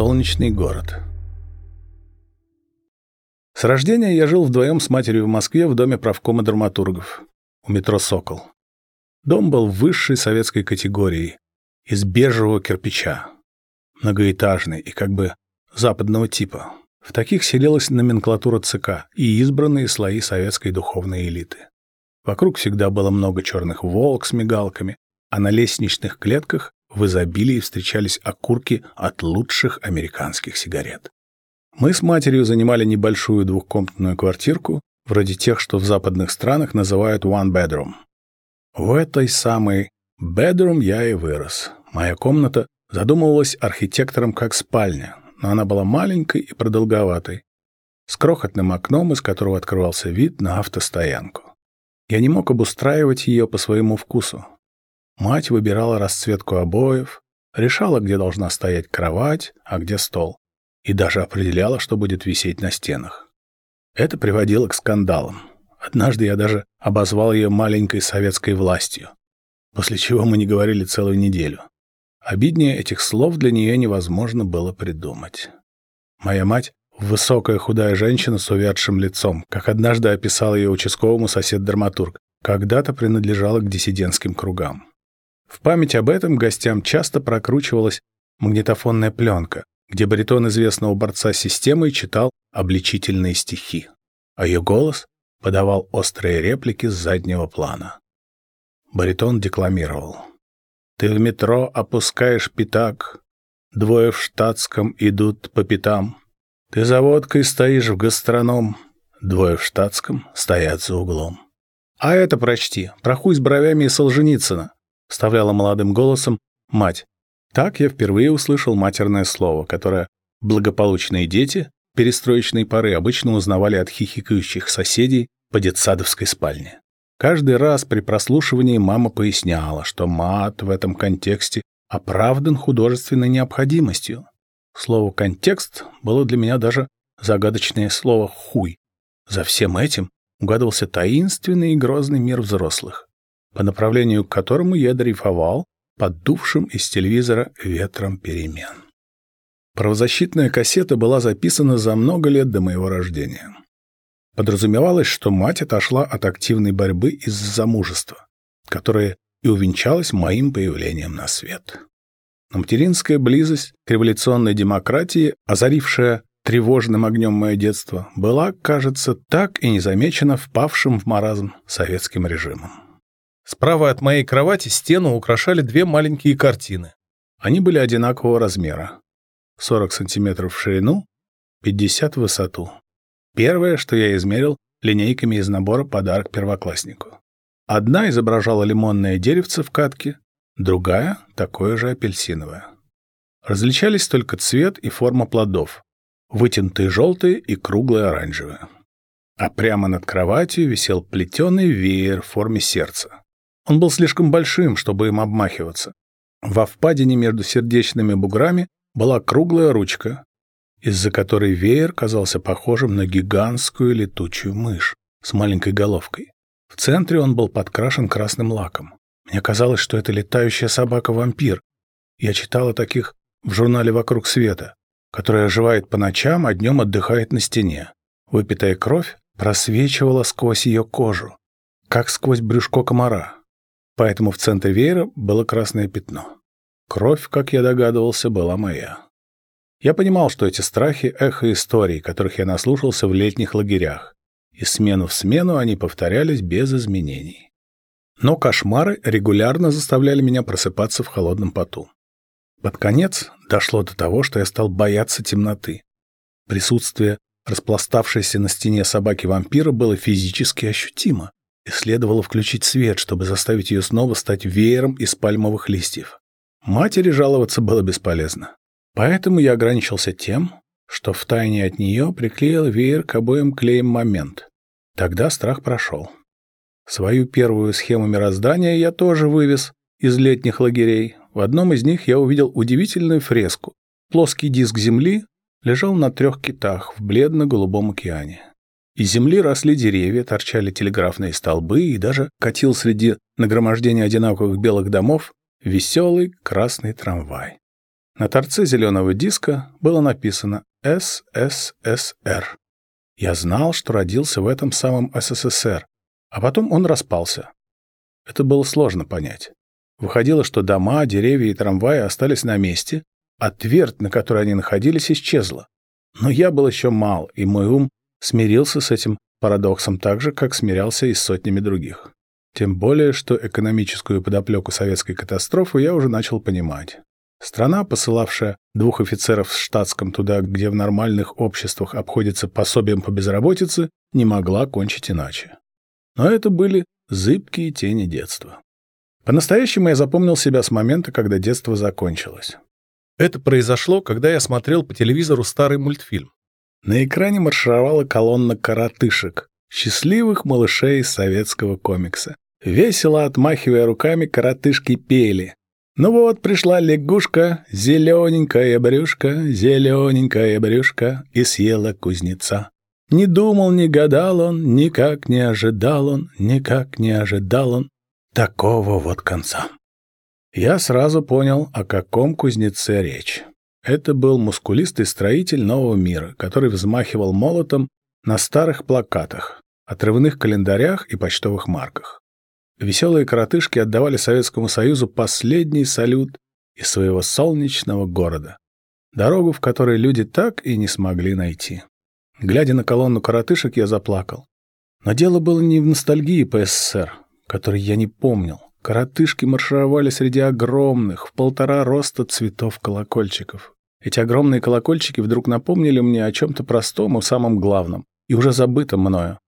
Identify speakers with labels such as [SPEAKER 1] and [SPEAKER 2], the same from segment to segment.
[SPEAKER 1] Солнечный город. С рождения я жил вдвоем с матерью в Москве в доме правкома драматургов у метро «Сокол». Дом был высшей советской категории, из бежевого кирпича, многоэтажный и как бы западного типа. В таких селилась номенклатура ЦК и избранные слои советской духовной элиты. Вокруг всегда было много черных волк с мигалками, а на лестничных клетках в изобилии встречались окурки от лучших американских сигарет. Мы с матерью занимали небольшую двухкомнатную квартирку, вроде тех, что в западных странах называют one bedroom. В этой самой bedroom я и вырос. Моя комната задумывалась архитектором как спальня, но она была маленькой и продолговатой, с крохотным окном, из которого открывался вид на автостоянку. Я не мог обустраивать ее по своему вкусу. Мать выбирала расцветку обоев, решала, где должна стоять кровать, а где стол, и даже определяла, что будет висеть на стенах. Это приводило к скандалам. Однажды я даже обозвал ее маленькой советской властью, после чего мы не говорили целую неделю. Обиднее этих слов для нее невозможно было придумать. Моя мать — высокая худая женщина с увядшим лицом, как однажды описал ее участковому сосед-драматург, когда-то принадлежала к диссидентским кругам. В память об этом гостям часто прокручивалась магнитофонная пленка, где баритон известного борца с системой читал обличительные стихи, а ее голос подавал острые реплики с заднего плана. Баритон декламировал. «Ты в метро опускаешь пятак, двое в штатском идут по пятам. Ты за водкой стоишь в гастроном, двое в штатском стоят за углом». «А это прочти, про хуй с бровями и Солженицына», вставляла молодым голосом мать. Так я впервые услышал матерное слово, которое благополучные дети перестроечной поры обычно узнавали от хихикающих соседей по детсадовской спальне. Каждый раз при прослушивании мама поясняла, что мат в этом контексте оправдан художественной необходимостью. Слово «контекст» было для меня даже загадочное слово «хуй». За всем этим угадывался таинственный и грозный мир взрослых по направлению к которому я дрейфовал поддувшим из телевизора ветром перемен. Правозащитная кассета была записана за много лет до моего рождения. Подразумевалось, что мать отошла от активной борьбы из-за замужества, которое и увенчалось моим появлением на свет. Но материнская близость к революционной демократии, озарившая тревожным огнем мое детство, была, кажется, так и незамечена впавшим в маразм советским режимом. Справа от моей кровати стену украшали две маленькие картины. Они были одинакового размера. 40 сантиметров в ширину, 50 в высоту. Первое, что я измерил линейками из набора «Подарок первокласснику». Одна изображала лимонное деревце в катке, другая — такое же апельсиновое. Различались только цвет и форма плодов, вытянутые желтые и круглые оранжевые. А прямо над кроватью висел плетеный веер в форме сердца. Он был слишком большим, чтобы им обмахиваться. Во впадине между сердечными буграми была круглая ручка, из-за которой веер казался похожим на гигантскую летучую мышь с маленькой головкой. В центре он был подкрашен красным лаком. Мне казалось, что это летающая собака-вампир. Я читала таких в журнале «Вокруг света», которая оживает по ночам, а днем отдыхает на стене. Выпитая кровь просвечивала сквозь ее кожу, как сквозь брюшко комара поэтому в центре веера было красное пятно. Кровь, как я догадывался, была моя. Я понимал, что эти страхи — эхо историй, которых я наслушался в летних лагерях, и смену в смену они повторялись без изменений. Но кошмары регулярно заставляли меня просыпаться в холодном поту. Под конец дошло до того, что я стал бояться темноты. Присутствие распластавшейся на стене собаки-вампира было физически ощутимо и следовало включить свет, чтобы заставить ее снова стать веером из пальмовых листьев. Матери жаловаться было бесполезно. Поэтому я ограничился тем, что втайне от нее приклеил веер к обоим клеем момент. Тогда страх прошел. Свою первую схему мироздания я тоже вывез из летних лагерей, в одном из них я увидел удивительную фреску. Плоский диск Земли лежал на трех китах в бледно-голубом океане. Из земли росли деревья, торчали телеграфные столбы и даже катил среди нагромождения одинаковых белых домов веселый красный трамвай. На торце зеленого диска было написано «СССР». Я знал, что родился в этом самом СССР, а потом он распался. Это было сложно понять. Выходило, что дома, деревья и трамваи остались на месте, а твердь, на которой они находились, исчезла. Но я был еще мал, и мой ум смирился с этим парадоксом так же, как смирялся и с сотнями других. Тем более, что экономическую подоплеку советской катастрофы я уже начал понимать. Страна, посылавшая двух офицеров в штатском туда, где в нормальных обществах обходится пособием по безработице, не могла кончить иначе. Но это были зыбкие тени детства. По-настоящему я запомнил себя с момента, когда детство закончилось. Это произошло, когда я смотрел по телевизору старый мультфильм. На экране маршировала колонна коротышек, счастливых малышей советского комикса. Весело отмахивая руками, коротышки пели. Ну вот, пришла лягушка, зелененькая брюшка, зелененькая брюшка, и съела кузнеца. Не думал, не гадал он, никак не ожидал он, никак не ожидал он такого вот конца. Я сразу понял, о каком кузнеце речь. Это был мускулистый строитель нового мира, который взмахивал молотом на старых плакатах, отрывных календарях и почтовых марках. Веселые коротышки отдавали Советскому Союзу последний салют из своего солнечного города, дорогу, в которой люди так и не смогли найти. Глядя на колонну коротышек, я заплакал. Но дело было не в ностальгии по СССР, которой я не помнил. Коротышки маршировали среди огромных, в полтора роста цветов колокольчиков. Эти огромные колокольчики вдруг напомнили мне о чем-то простом и самом главном, и уже забытом мною.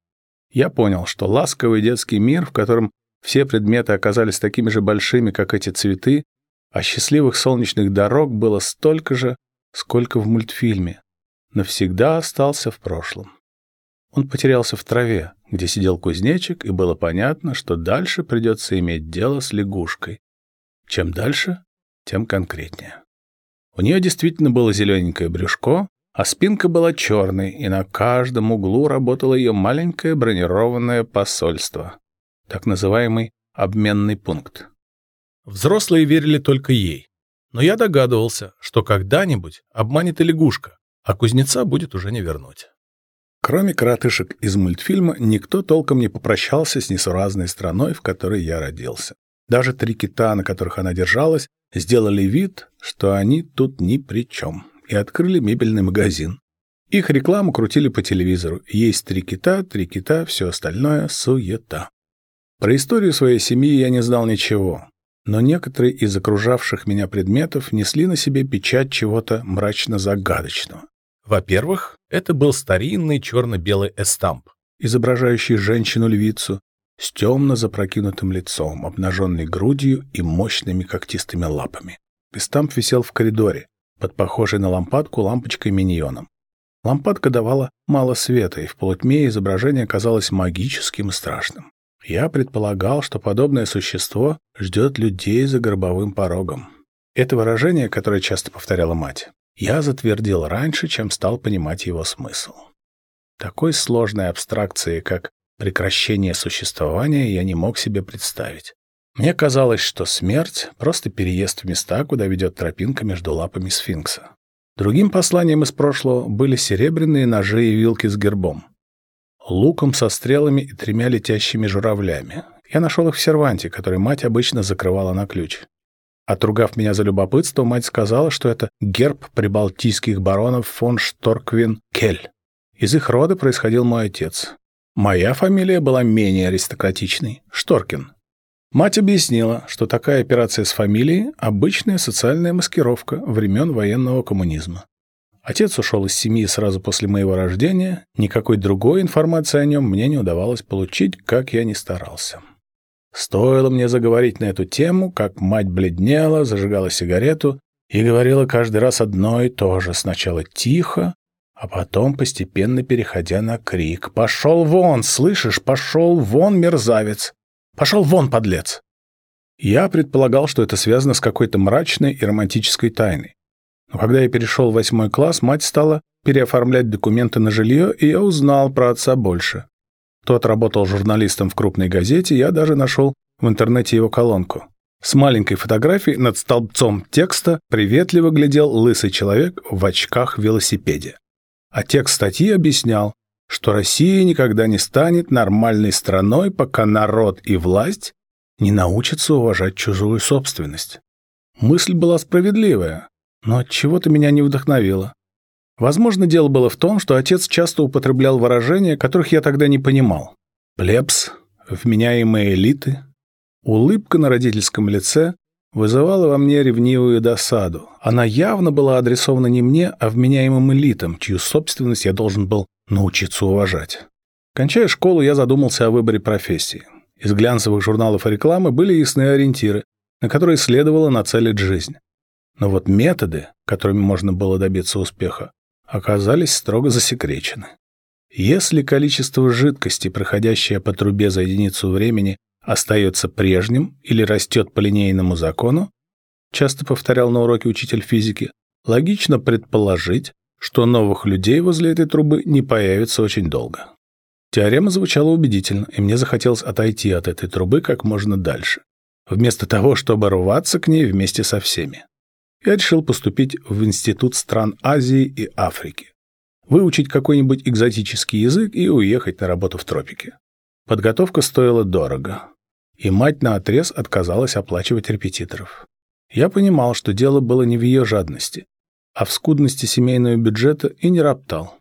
[SPEAKER 1] Я понял, что ласковый детский мир, в котором все предметы оказались такими же большими, как эти цветы, а счастливых солнечных дорог было столько же, сколько в мультфильме, навсегда остался в прошлом. Он потерялся в траве, где сидел кузнечик, и было понятно, что дальше придется иметь дело с лягушкой. Чем дальше, тем конкретнее. У нее действительно было зелененькое брюшко, а спинка была черной, и на каждом углу работало ее маленькое бронированное посольство, так называемый обменный пункт. Взрослые верили только ей, но я догадывался, что когда-нибудь обманет и лягушка, а кузнеца будет уже не вернуть. Кроме коротышек из мультфильма, никто толком не попрощался с несуразной страной, в которой я родился. Даже три кита, на которых она держалась, сделали вид, что они тут ни при чем, и открыли мебельный магазин. Их рекламу крутили по телевизору. Есть три кита, три кита, все остальное — суета. Про историю своей семьи я не знал ничего, но некоторые из окружавших меня предметов несли на себе печать чего-то мрачно-загадочного. Во-первых, это был старинный черно-белый эстамп, изображающий женщину-львицу с темно запрокинутым лицом, обнаженной грудью и мощными когтистыми лапами. Эстамп висел в коридоре, под похожей на лампадку лампочкой-миньоном. Лампадка давала мало света, и в полутьме изображение казалось магическим и страшным. Я предполагал, что подобное существо ждет людей за гробовым порогом. Это выражение, которое часто повторяла мать, я затвердил раньше, чем стал понимать его смысл. Такой сложной абстракции, как прекращение существования, я не мог себе представить. Мне казалось, что смерть — просто переезд в места, куда ведет тропинка между лапами сфинкса. Другим посланием из прошлого были серебряные ножи и вилки с гербом. Луком со стрелами и тремя летящими журавлями. Я нашел их в серванте, который мать обычно закрывала на ключ. Отругав меня за любопытство, мать сказала, что это герб прибалтийских баронов фон Шторквин-Кель. Из их рода происходил мой отец. Моя фамилия была менее аристократичной — Шторкин. Мать объяснила, что такая операция с фамилией — обычная социальная маскировка времен военного коммунизма. Отец ушел из семьи сразу после моего рождения, никакой другой информации о нем мне не удавалось получить, как я ни старался. Стоило мне заговорить на эту тему, как мать бледнела, зажигала сигарету и говорила каждый раз одно и то же, сначала тихо, а потом постепенно переходя на крик. «Пошел вон, слышишь? Пошел вон, мерзавец! Пошел вон, подлец!» Я предполагал, что это связано с какой-то мрачной и романтической тайной. Когда я перешел в восьмой класс, мать стала переоформлять документы на жилье, и я узнал про отца больше. Тот работал журналистом в крупной газете, я даже нашел в интернете его колонку. С маленькой фотографией над столбцом текста приветливо глядел лысый человек в очках-велосипеде. А текст статьи объяснял, что Россия никогда не станет нормальной страной, пока народ и власть не научатся уважать чужую собственность. Мысль была справедливая, но от чего-то меня не вдохновило. Возможно, дело было в том, что отец часто употреблял выражения, которых я тогда не понимал. Плебс, вменяемые элиты. Улыбка на родительском лице вызывала во мне ревнивую досаду. Она явно была адресована не мне, а вменяемым элитам, чью собственность я должен был научиться уважать. Кончая школу, я задумался о выборе профессии. Из глянцевых журналов и рекламы были ясные ориентиры, на которые следовало нацелить жизнь. Но вот методы, которыми можно было добиться успеха, оказались строго засекречены. Если количество жидкости, проходящее по трубе за единицу времени, остается прежним или растет по линейному закону, часто повторял на уроке учитель физики, логично предположить, что новых людей возле этой трубы не появится очень долго. Теорема звучала убедительно, и мне захотелось отойти от этой трубы как можно дальше, вместо того, чтобы рваться к ней вместе со всеми я решил поступить в Институт стран Азии и Африки, выучить какой-нибудь экзотический язык и уехать на работу в тропике. Подготовка стоила дорого, и мать наотрез отказалась оплачивать репетиторов. Я понимал, что дело было не в ее жадности, а в скудности семейного бюджета и не роптал.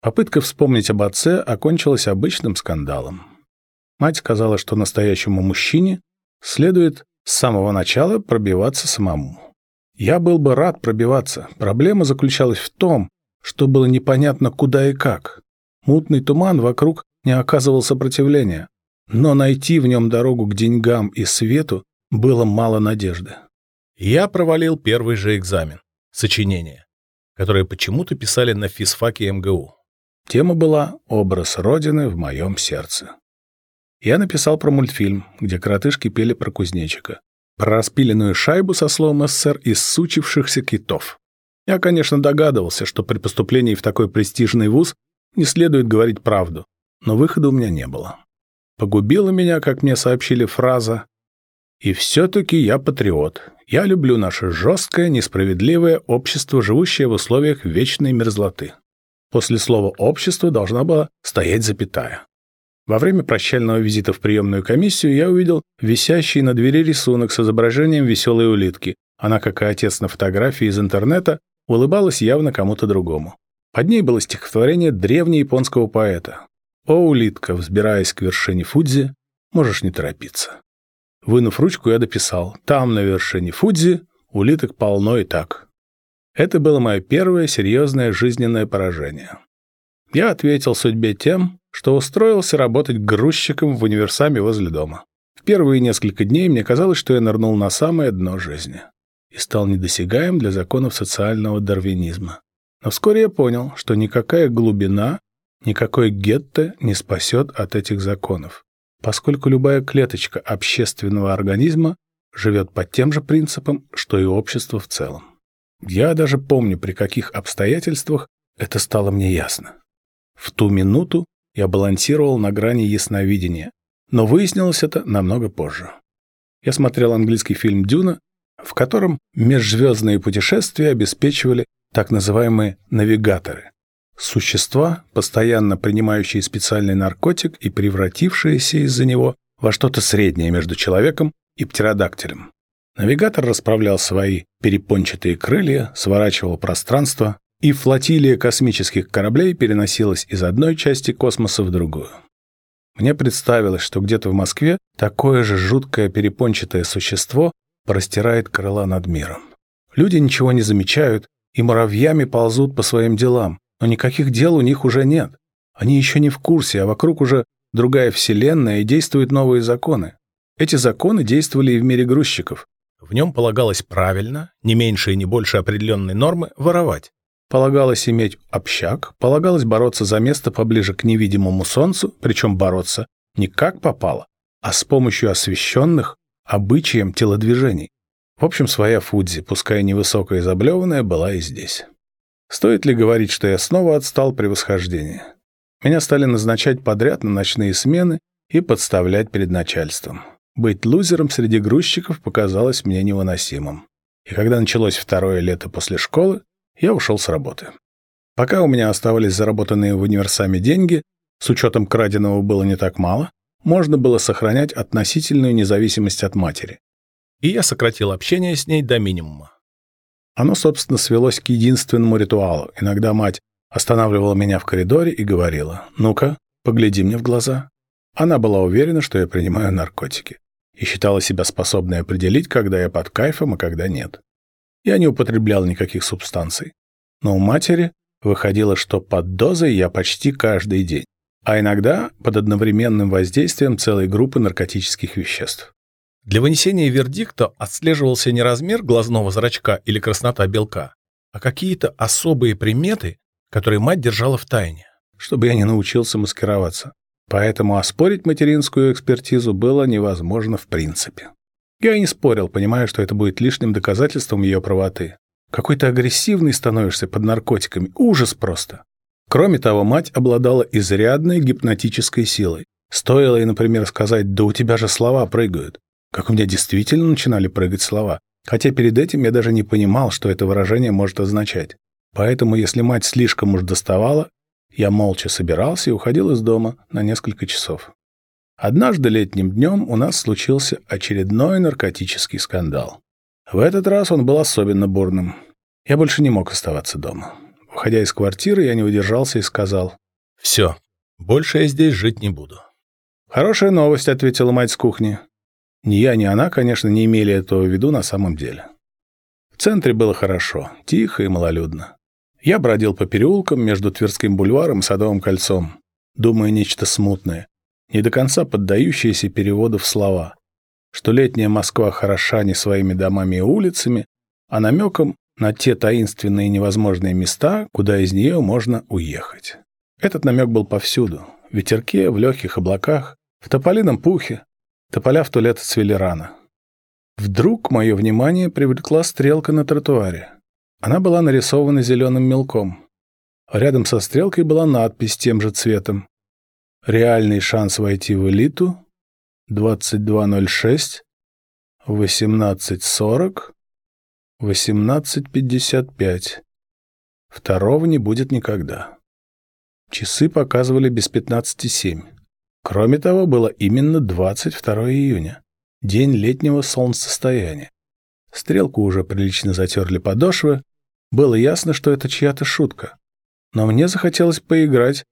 [SPEAKER 1] Попытка вспомнить об отце окончилась обычным скандалом. Мать сказала, что настоящему мужчине следует с самого начала пробиваться самому. Я был бы рад пробиваться. Проблема заключалась в том, что было непонятно куда и как. Мутный туман вокруг не оказывал сопротивления, но найти в нем дорогу к деньгам и свету было мало надежды. Я провалил первый же экзамен — сочинение, которое почему-то писали на физфаке МГУ. Тема была «Образ Родины в моем сердце». Я написал про мультфильм, где коротышки пели про кузнечика про распиленную шайбу со словом «СССР» из сучившихся китов. Я, конечно, догадывался, что при поступлении в такой престижный вуз не следует говорить правду, но выхода у меня не было. Погубила меня, как мне сообщили, фраза «И все-таки я патриот. Я люблю наше жесткое, несправедливое общество, живущее в условиях вечной мерзлоты». После слова «общество» должна была стоять запятая. Во время прощального визита в приемную комиссию я увидел висящий на двери рисунок с изображением веселой улитки. Она, как и отец на фотографии из интернета, улыбалась явно кому-то другому. Под ней было стихотворение древнеяпонского поэта. «О, улитка, взбираясь к вершине Фудзи, можешь не торопиться». Вынув ручку, я дописал «Там, на вершине Фудзи, улиток полно и так». Это было мое первое серьезное жизненное поражение. Я ответил судьбе тем, что устроился работать грузчиком в универсаме возле дома. В первые несколько дней мне казалось, что я нырнул на самое дно жизни и стал недосягаем для законов социального дарвинизма. Но вскоре я понял, что никакая глубина, никакой гетто не спасет от этих законов, поскольку любая клеточка общественного организма живет по тем же принципам, что и общество в целом. Я даже помню, при каких обстоятельствах это стало мне ясно. В ту минуту я балансировал на грани ясновидения, но выяснилось это намного позже. Я смотрел английский фильм «Дюна», в котором межзвездные путешествия обеспечивали так называемые навигаторы. Существа, постоянно принимающие специальный наркотик и превратившиеся из-за него во что-то среднее между человеком и птеродактилем. Навигатор расправлял свои перепончатые крылья, сворачивал пространство, и флотилия космических кораблей переносилась из одной части космоса в другую. Мне представилось, что где-то в Москве такое же жуткое перепончатое существо простирает крыла над миром. Люди ничего не замечают и муравьями ползут по своим делам, но никаких дел у них уже нет. Они еще не в курсе, а вокруг уже другая вселенная и действуют новые законы. Эти законы действовали и в мире грузчиков. В нем полагалось правильно, не меньше и не больше определенной нормы, воровать. Полагалось иметь общак, полагалось бороться за место поближе к невидимому солнцу, причем бороться не как попало, а с помощью освещенных, обычаям телодвижений. В общем, своя Фудзи, пускай невысокая и заблеванная, была и здесь. Стоит ли говорить, что я снова отстал при восхождении? Меня стали назначать подряд на ночные смены и подставлять перед начальством. Быть лузером среди грузчиков показалось мне невыносимым. И когда началось второе лето после школы, я ушел с работы. Пока у меня оставались заработанные в универсаме деньги, с учетом краденого было не так мало, можно было сохранять относительную независимость от матери. И я сократил общение с ней до минимума. Оно, собственно, свелось к единственному ритуалу. Иногда мать останавливала меня в коридоре и говорила, «Ну-ка, погляди мне в глаза». Она была уверена, что я принимаю наркотики и считала себя способной определить, когда я под кайфом, а когда нет. Я не употреблял никаких субстанций. Но у матери выходило, что под дозой я почти каждый день, а иногда под одновременным воздействием целой группы наркотических веществ. Для вынесения вердикта отслеживался не размер глазного зрачка или краснота белка, а какие-то особые приметы, которые мать держала в тайне, чтобы я не научился маскироваться. Поэтому оспорить материнскую экспертизу было невозможно в принципе. Я и не спорил, понимая, что это будет лишним доказательством ее правоты. Какой-то агрессивный становишься под наркотиками. Ужас просто. Кроме того, мать обладала изрядной гипнотической силой. Стоило ей, например, сказать «да у тебя же слова прыгают», как у меня действительно начинали прыгать слова. Хотя перед этим я даже не понимал, что это выражение может означать. Поэтому, если мать слишком уж доставала, я молча собирался и уходил из дома на несколько часов. Однажды летним днем у нас случился очередной наркотический скандал. В этот раз он был особенно бурным. Я больше не мог оставаться дома. Уходя из квартиры, я не удержался и сказал, «Все, больше я здесь жить не буду». «Хорошая новость», — ответила мать с кухни. Ни я, ни она, конечно, не имели этого в виду на самом деле. В центре было хорошо, тихо и малолюдно. Я бродил по переулкам между Тверским бульваром и Садовым кольцом, думая нечто смутное, не до конца поддающееся переводу в слова, что летняя Москва хороша не своими домами и улицами, а намеком на те таинственные невозможные места, куда из нее можно уехать. Этот намек был повсюду. В ветерке, в легких облаках, в тополином пухе. Тополя в то лето цвели рано. Вдруг мое внимание привлекла стрелка на тротуаре. Она была нарисована зеленым мелком. Рядом со стрелкой была надпись тем же цветом. Реальный шанс войти в элиту 2206 1840 1855. Второго не будет никогда. Часы показывали без 15,7. Кроме того, было именно 22 июня, день летнего солнцестояния. Стрелку уже прилично затерли подошвы. Было ясно, что это чья-то шутка. Но мне захотелось поиграть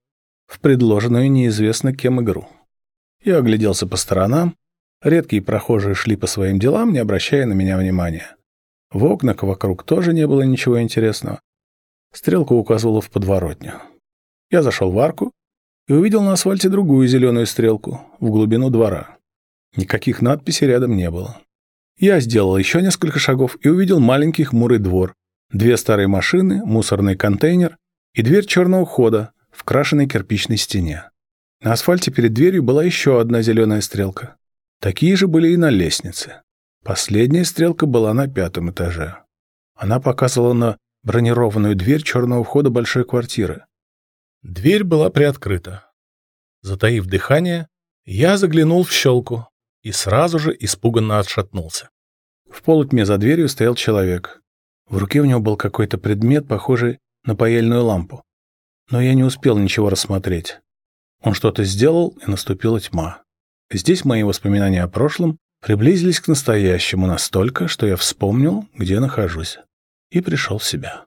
[SPEAKER 1] в предложенную неизвестно кем игру. Я огляделся по сторонам. Редкие прохожие шли по своим делам, не обращая на меня внимания. В окнах вокруг тоже не было ничего интересного. Стрелка указывала в подворотню. Я зашел в арку и увидел на асфальте другую зеленую стрелку в глубину двора. Никаких надписей рядом не было. Я сделал еще несколько шагов и увидел маленький хмурый двор, две старые машины, мусорный контейнер и дверь черного хода в крашенной кирпичной стене. На асфальте перед дверью была еще одна зеленая стрелка. Такие же были и на лестнице. Последняя стрелка была на пятом этаже. Она показывала на бронированную дверь черного входа большой квартиры. Дверь была приоткрыта. Затаив дыхание, я заглянул в щелку и сразу же испуганно отшатнулся. В полутьме за дверью стоял человек. В руке у него был какой-то предмет, похожий на паяльную лампу. Но я не успел ничего рассмотреть. Он что-то сделал, и наступила тьма. Здесь мои воспоминания о прошлом приблизились к настоящему настолько, что я вспомнил, где нахожусь, и пришел в себя.